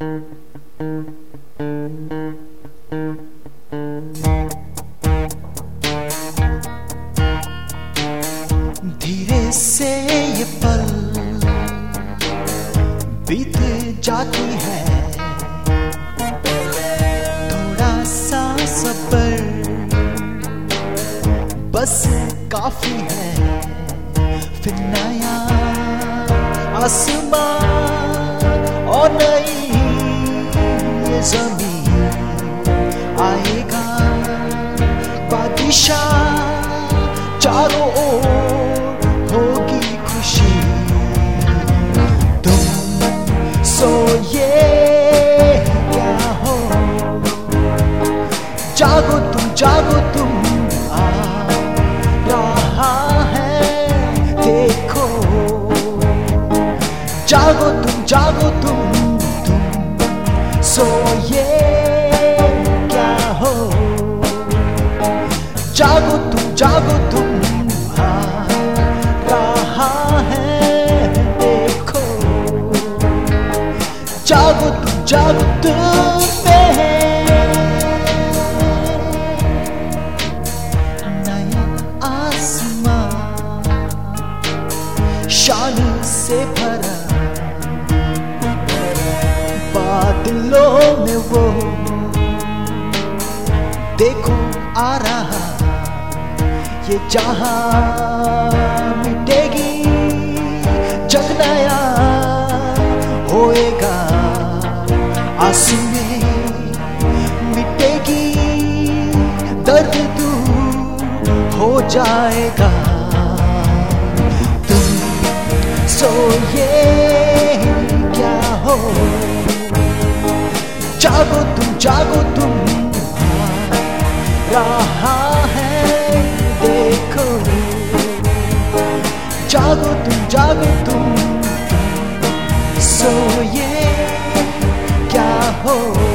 धीरे से ये पल बीत जाती है। थोड़ा सा सबर बस काफ़ी है। फिर नया आसमान चारों ओर होगी खुशी। तुम सोए क्या हो? जागो तुम जागो तुम, आ रहा है, देखो। जागो तुम जागो तुम तुम सोए क्या हो? जागो तुम जागो तुम जागो जागो नया आसमान शान से भरा, बादलों में वो देखो आ रहा, ये जहाँ आँसू में मिटेगी, दर्द दूर हो जाएगा। तुम सोए क्या हो? जागो तुम जागो तुम। रहा home.